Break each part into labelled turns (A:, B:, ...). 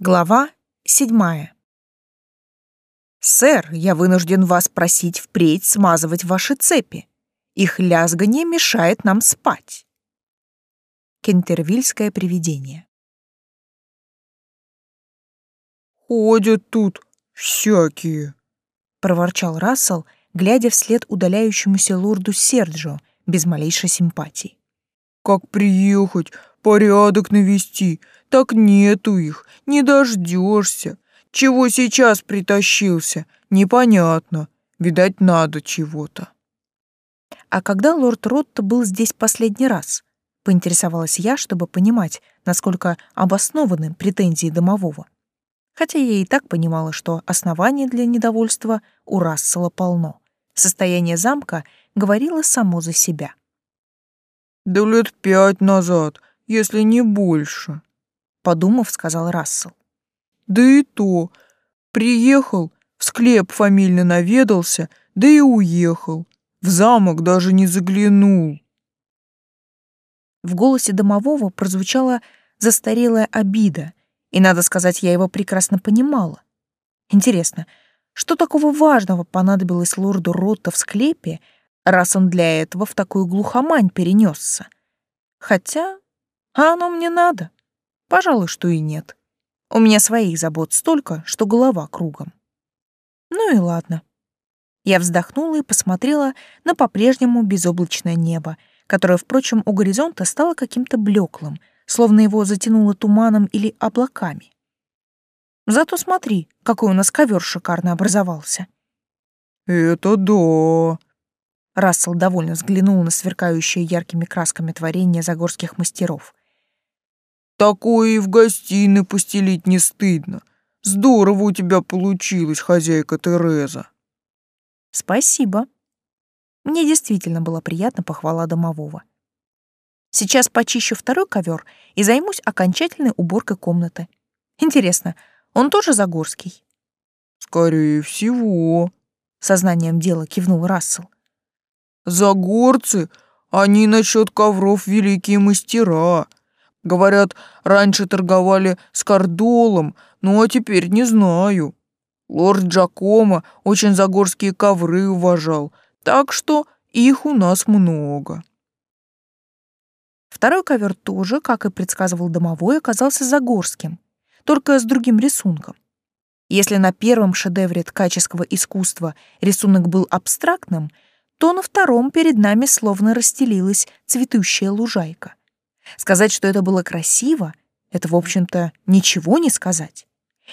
A: Глава седьмая. «Сэр, я вынужден вас просить впредь смазывать ваши цепи. Их лязганье мешает нам спать». Кентервильское привидение.
B: «Ходят тут всякие», — проворчал
A: Рассел, глядя вслед удаляющемуся лорду Серджо без малейшей симпатии.
B: «Как приехать, порядок навести, так нету их, не дождешься. Чего сейчас притащился, непонятно. Видать, надо чего-то.
A: А когда лорд Ротто был здесь последний раз? Поинтересовалась я, чтобы понимать, насколько обоснованы претензии домового. Хотя я и так понимала, что оснований для недовольства у Рассела полно. Состояние замка говорило само за себя.
B: «Да лет пять назад, если не больше»,
A: подумав, сказал Рассел.
B: Да и то. Приехал, в склеп фамильно наведался, да и уехал. В замок даже не заглянул.
A: В голосе домового прозвучала застарелая обида, и, надо сказать, я его прекрасно понимала. Интересно, что такого важного понадобилось лорду Ротта в склепе, раз он для этого в такую глухомань перенесся? Хотя, а оно мне надо. Пожалуй, что и нет. У меня своих забот столько, что голова кругом. Ну и ладно. Я вздохнула и посмотрела на по-прежнему безоблачное небо, которое, впрочем, у горизонта стало каким-то блеклым, словно его затянуло туманом или облаками. Зато смотри, какой у нас ковер шикарно образовался.
B: «Это да!»
A: Рассел довольно взглянул на сверкающее яркими красками творение загорских мастеров.
B: Такое и в гостиной постелить не стыдно. Здорово у тебя получилось, хозяйка Тереза.
A: Спасибо. Мне действительно была приятна похвала домового. Сейчас почищу второй ковер и займусь окончательной уборкой комнаты. Интересно, он тоже Загорский?
B: Скорее всего,
A: сознанием дела кивнул Рассел.
B: Загорцы, они насчет ковров великие мастера. Говорят, раньше торговали с Кордолом, ну а теперь не знаю. Лорд Джакомо очень загорские ковры уважал, так что их у нас много.
A: Второй ковер тоже, как и предсказывал домовой, оказался загорским, только с другим рисунком. Если на первом шедевре ткаческого искусства рисунок был абстрактным, то на втором перед нами словно расстелилась цветущая лужайка. Сказать, что это было красиво, это, в общем-то, ничего не сказать.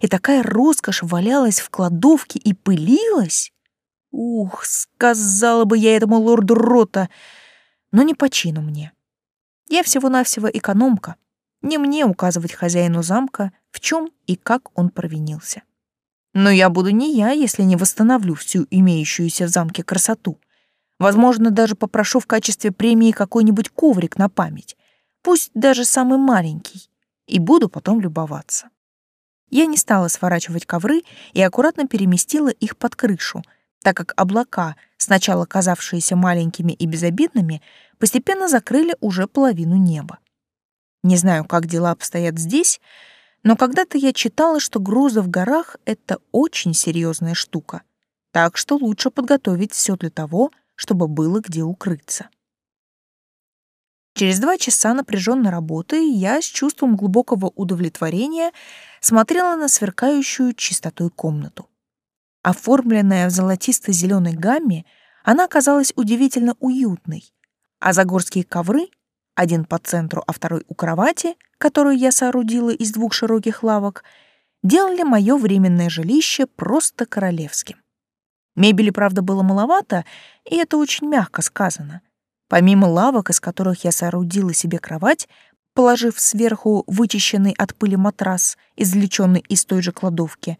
A: И такая роскошь валялась в кладовке и пылилась. Ух, сказала бы я этому лорду Рота, но не по чину мне. Я всего-навсего экономка. Не мне указывать хозяину замка, в чем и как он провинился. Но я буду не я, если не восстановлю всю имеющуюся в замке красоту. Возможно, даже попрошу в качестве премии какой-нибудь коврик на память пусть даже самый маленький, и буду потом любоваться. Я не стала сворачивать ковры и аккуратно переместила их под крышу, так как облака, сначала казавшиеся маленькими и безобидными, постепенно закрыли уже половину неба. Не знаю, как дела обстоят здесь, но когда-то я читала, что грузы в горах — это очень серьезная штука, так что лучше подготовить все для того, чтобы было где укрыться. Через два часа напряженной работы я с чувством глубокого удовлетворения смотрела на сверкающую чистотой комнату. Оформленная в золотисто-зеленой гамме, она оказалась удивительно уютной, а загорские ковры, один по центру, а второй у кровати, которую я соорудила из двух широких лавок, делали мое временное жилище просто королевским. Мебели, правда, было маловато, и это очень мягко сказано. Помимо лавок, из которых я соорудила себе кровать, положив сверху вычищенный от пыли матрас, извлеченный из той же кладовки,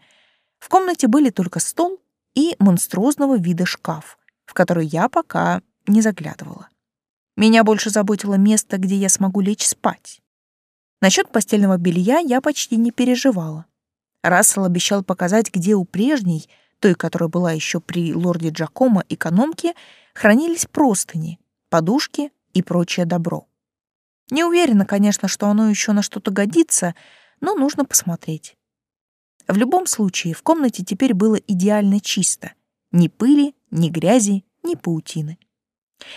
A: в комнате были только стол и монструозного вида шкаф, в который я пока не заглядывала. Меня больше заботило место, где я смогу лечь спать. Насчет постельного белья я почти не переживала. Рассел обещал показать, где у прежней, той, которая была еще при лорде Джакомо экономке, хранились простыни, подушки и прочее добро. Не уверена, конечно, что оно еще на что-то годится, но нужно посмотреть. В любом случае, в комнате теперь было идеально чисто. Ни пыли, ни грязи, ни паутины.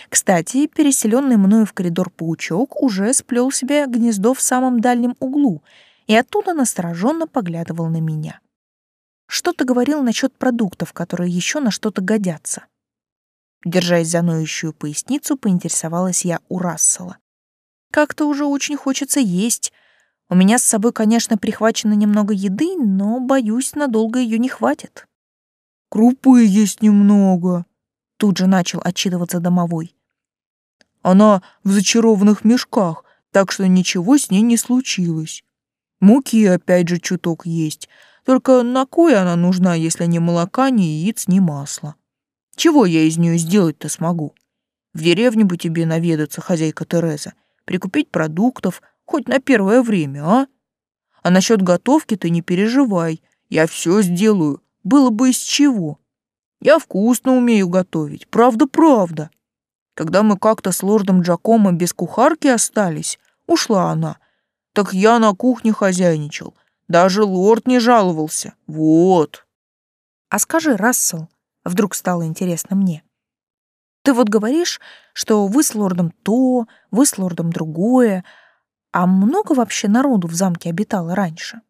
A: Кстати, переселенный мною в коридор паучок уже сплел себе гнездо в самом дальнем углу и оттуда настороженно поглядывал на меня. Что-то говорил насчет продуктов, которые еще на что-то годятся. Держась за ноющую поясницу, поинтересовалась я у Рассела. Как-то уже очень хочется есть. У меня с собой, конечно, прихвачено немного еды, но, боюсь, надолго ее не хватит.
B: Крупы есть немного,
A: Тут же начал отчитываться домовой.
B: Она в зачарованных мешках, так что ничего с ней не случилось. Муки опять же чуток есть. Только на кой она нужна, если ни молока, ни яиц, ни масла? Чего я из нее сделать-то смогу? В деревню бы тебе наведаться, хозяйка Тереза, прикупить продуктов, хоть на первое время, а? А насчет готовки ты не переживай, я все сделаю, было бы из чего. Я вкусно умею готовить, правда-правда. Когда мы как-то с лордом Джакомо без кухарки остались, ушла она. Так я на кухне хозяйничал. Даже лорд не жаловался. Вот.
A: А скажи, Рассел, вдруг стало интересно мне. Ты вот говоришь, что вы с лордом то, вы с лордом другое. А много вообще народу в замке обитало раньше?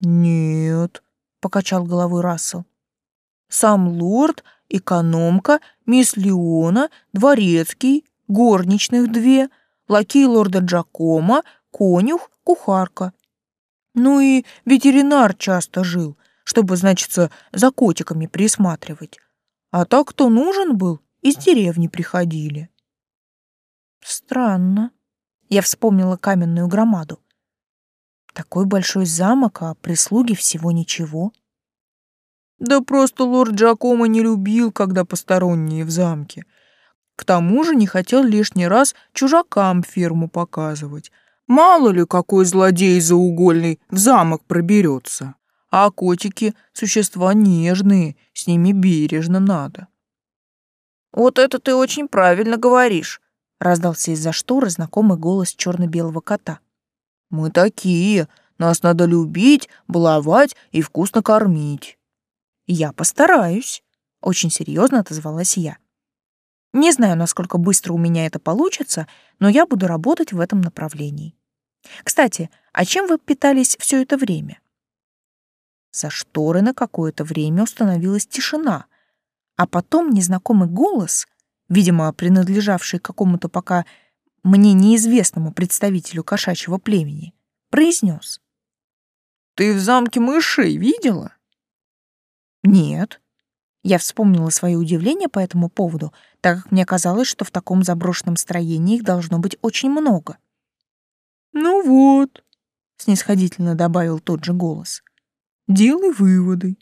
B: Нет, покачал головой Рассел сам лорд, экономка, мисс Леона, дворецкий, горничных две, лакей лорда Джакома, конюх, кухарка. Ну и ветеринар часто жил, чтобы, значится, за котиками присматривать. А так, кто нужен был, из деревни приходили.
A: Странно. Я вспомнила каменную громаду. Такой большой замок, а прислуги всего ничего.
B: Да просто лорд Джакомо не любил, когда посторонние в замке. К тому же не хотел лишний раз чужакам ферму показывать. Мало ли, какой злодей заугольный в замок проберется. А котики — существа нежные, с ними бережно надо.
A: «Вот это ты очень правильно говоришь», — раздался из-за шторы знакомый голос черно-белого кота.
B: «Мы такие, нас надо любить, баловать и вкусно кормить».
A: «Я постараюсь», — очень серьезно отозвалась я. «Не знаю, насколько быстро у меня это получится, но я буду работать в этом направлении. Кстати, а чем вы питались все это время?» За шторы на какое-то время установилась тишина, а потом незнакомый голос, видимо, принадлежавший какому-то пока мне неизвестному представителю кошачьего племени, произнес.
B: «Ты в замке мышей видела?»
A: Нет. Я вспомнила свое удивление по этому поводу, так как мне казалось, что в таком заброшенном строении их должно быть очень много.
B: Ну вот,
A: снисходительно добавил тот же голос.
B: Делай выводы.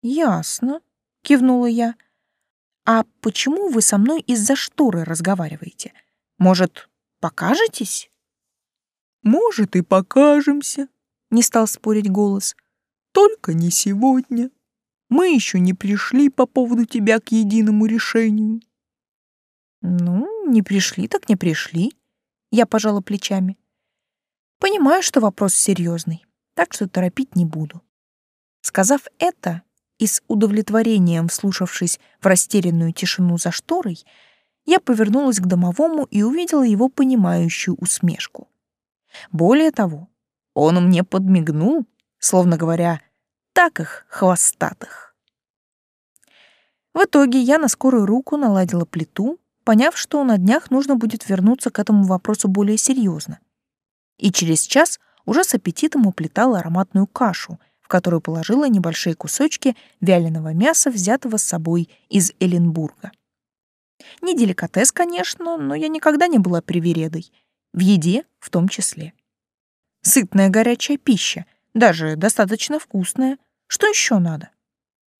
A: Ясно, кивнула я. А почему вы со мной из-за шторы разговариваете? Может, покажетесь?
B: Может, и покажемся,
A: не стал спорить голос.
B: Только не сегодня. Мы еще не пришли по поводу тебя к единому решению.
A: Ну, не пришли так не пришли. Я пожала плечами. Понимаю, что вопрос серьезный, так что торопить не буду. Сказав это, и с удовлетворением вслушавшись в растерянную тишину за шторой, я повернулась к домовому и увидела его понимающую усмешку. Более того, он мне подмигнул, словно говоря, так их, хвостатых. В итоге я на скорую руку наладила плиту, поняв, что на днях нужно будет вернуться к этому вопросу более серьезно. И через час уже с аппетитом уплетала ароматную кашу, в которую положила небольшие кусочки вяленого мяса, взятого с собой из Эленбурга. Не деликатес, конечно, но я никогда не была привередой, в еде в том числе. Сытная горячая пища — даже достаточно вкусная. Что еще надо?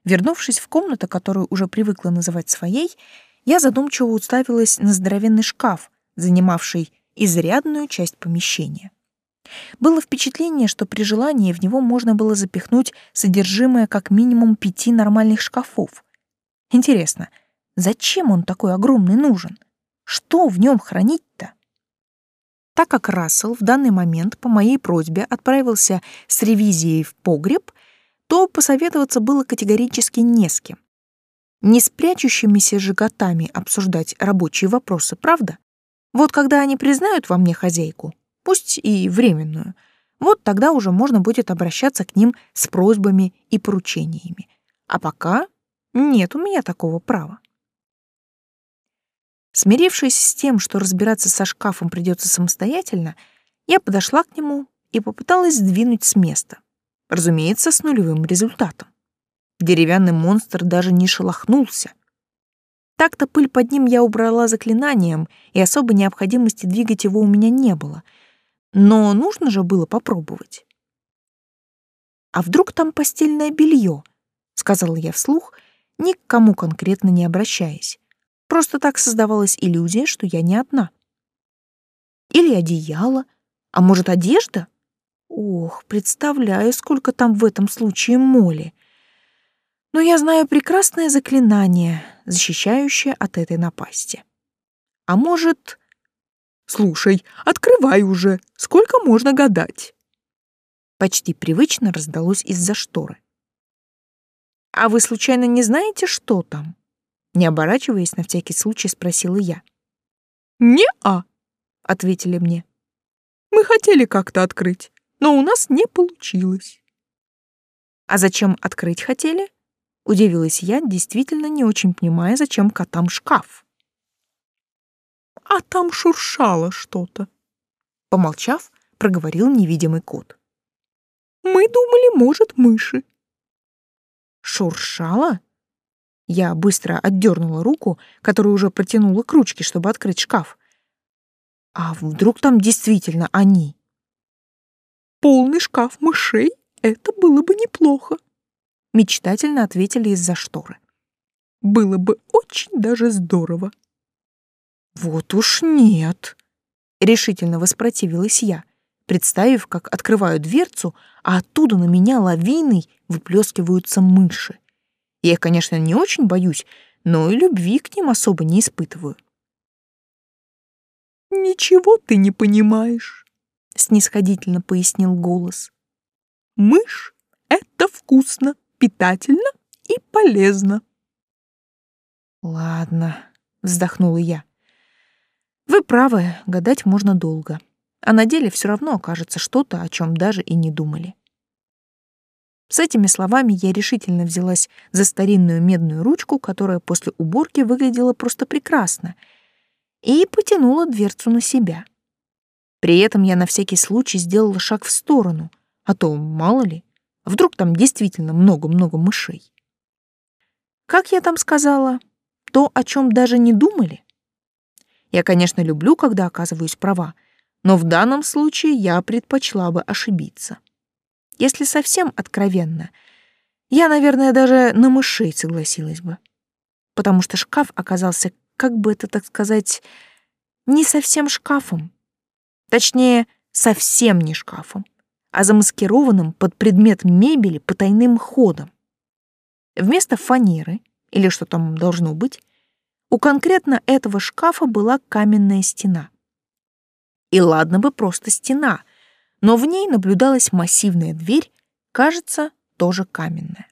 A: Вернувшись в комнату, которую уже привыкла называть своей, я задумчиво уставилась на здоровенный шкаф, занимавший изрядную часть помещения. Было впечатление, что при желании в него можно было запихнуть содержимое как минимум пяти нормальных шкафов. Интересно, зачем он такой огромный нужен? Что в нем хранить-то? Так как Рассел в данный момент по моей просьбе отправился с ревизией в погреб, то посоветоваться было категорически не с кем. Не с прячущимися же котами обсуждать рабочие вопросы, правда? Вот когда они признают во мне хозяйку, пусть и временную, вот тогда уже можно будет обращаться к ним с просьбами и поручениями. А пока нет у меня такого права. Смирившись с тем, что разбираться со шкафом придется самостоятельно, я подошла к нему и попыталась сдвинуть с места. Разумеется, с нулевым результатом. Деревянный монстр даже не шелохнулся. Так-то пыль под ним я убрала заклинанием, и особой необходимости двигать его у меня не было. Но нужно же было попробовать. «А вдруг там постельное белье?» — сказала я вслух, ни к кому конкретно не обращаясь. Просто так создавалась иллюзия, что я не одна. Или одеяло, а может, одежда? Ох, представляю, сколько там в этом случае моли. Но я знаю прекрасное заклинание, защищающее от этой напасти. А может... Слушай, открывай уже, сколько можно гадать? Почти привычно раздалось из-за шторы. А вы случайно не знаете, что там? Не оборачиваясь, на всякий случай спросила я. «Не-а», — ответили мне. «Мы хотели как-то открыть, но у нас не получилось». «А зачем открыть хотели?» — удивилась я, действительно не очень понимая, зачем котам шкаф. «А там шуршало что-то», — помолчав, проговорил невидимый кот. «Мы думали, может, мыши». «Шуршало?» Я быстро отдернула руку, которую уже протянула к ручке, чтобы открыть шкаф. А вдруг там действительно они? Полный шкаф мышей — это было бы неплохо, мечтательно ответили из-за шторы. Было бы очень даже здорово. Вот уж нет, решительно воспротивилась я, представив, как открываю дверцу, а оттуда на меня лавиной выплескиваются мыши. Я их, конечно, не очень боюсь, но и любви к ним особо не испытываю. «Ничего ты не понимаешь», — снисходительно пояснил голос. «Мышь — это вкусно, питательно и полезно». «Ладно», — вздохнула я. «Вы правы, гадать можно долго, а на деле все равно окажется что-то, о чем даже и не думали». С этими словами я решительно взялась за старинную медную ручку, которая после уборки выглядела просто прекрасно, и потянула дверцу на себя. При этом я на всякий случай сделала шаг в сторону, а то, мало ли, вдруг там действительно много-много мышей. Как я там сказала? То, о чем даже не думали? Я, конечно, люблю, когда оказываюсь права, но в данном случае я предпочла бы ошибиться. Если совсем откровенно, я, наверное, даже на мышей согласилась бы. Потому что шкаф оказался, как бы это так сказать, не совсем шкафом. Точнее, совсем не шкафом, а замаскированным под предмет мебели потайным ходом. Вместо фанеры, или что там должно быть, у конкретно этого шкафа была каменная стена. И ладно бы просто стена, но в ней наблюдалась массивная дверь, кажется, тоже каменная.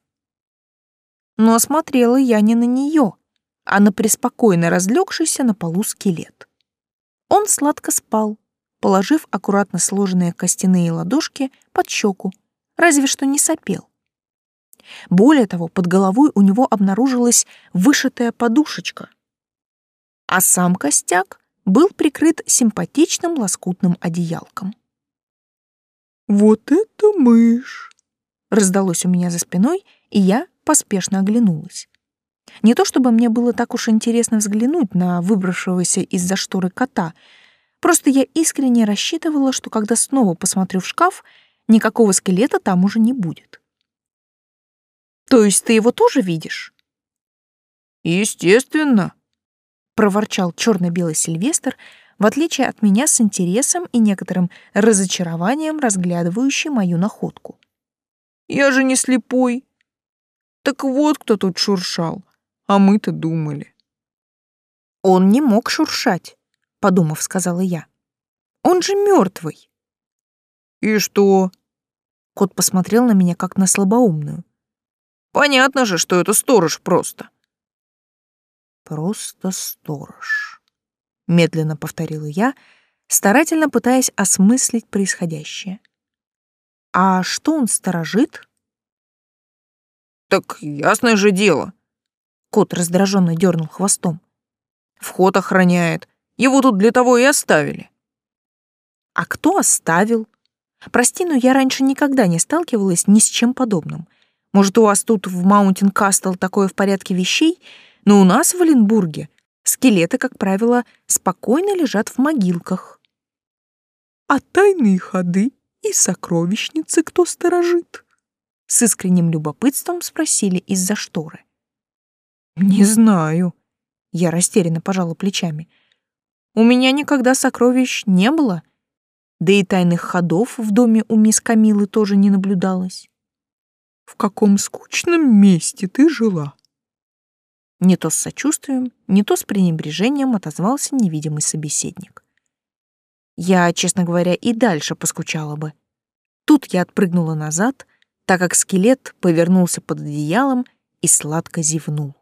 A: Но смотрела я не на нее, а на преспокойно разлегшийся на полу скелет. Он сладко спал, положив аккуратно сложенные костяные ладошки под щеку, разве что не сопел. Более того, под головой у него обнаружилась вышитая подушечка, а сам костяк был прикрыт симпатичным лоскутным одеялком. «Вот это мышь!» Раздалось у меня за спиной, и я поспешно оглянулась. Не то чтобы мне было так уж интересно взглянуть на выбравшегося из-за шторы кота, просто я искренне рассчитывала, что когда снова посмотрю в шкаф, никакого скелета там уже не будет. «То есть ты его тоже видишь?»
B: «Естественно», — проворчал черно-белый Сильвестр, в отличие от меня с интересом и некоторым разочарованием разглядывающий мою находку. «Я же не слепой. Так вот кто тут шуршал, а мы-то думали».
A: «Он не мог шуршать», — подумав, сказала я. Он же мертвый.
B: И что?
A: Кот посмотрел на меня как на слабоумную.
B: Понятно же, что это сторож просто.
A: Просто сторож. Медленно повторила я, старательно пытаясь осмыслить происходящее. А что он сторожит?
B: Так ясное же дело.
A: Кот раздраженно дернул хвостом.
B: Вход охраняет. Его тут для того и оставили.
A: А кто оставил? Прости, но я раньше никогда не сталкивалась ни с чем подобным. Может, у вас тут в Маунтин Кастл такое в порядке вещей, но у нас в Оленбурге скелеты, как правило, спокойно лежат в могилках. А тайные ходы и сокровищницы кто сторожит? С искренним любопытством спросили из-за шторы.
B: Не знаю.
A: Я растерянно пожала плечами. У меня никогда сокровищ не было, да и тайных ходов в доме у мисс Камилы тоже не наблюдалось.
B: В каком скучном месте ты жила?
A: Не то с сочувствием, не то с пренебрежением отозвался невидимый собеседник. Я, честно говоря, и дальше поскучала бы. Тут я отпрыгнула назад, так как скелет повернулся под одеялом и сладко зевнул.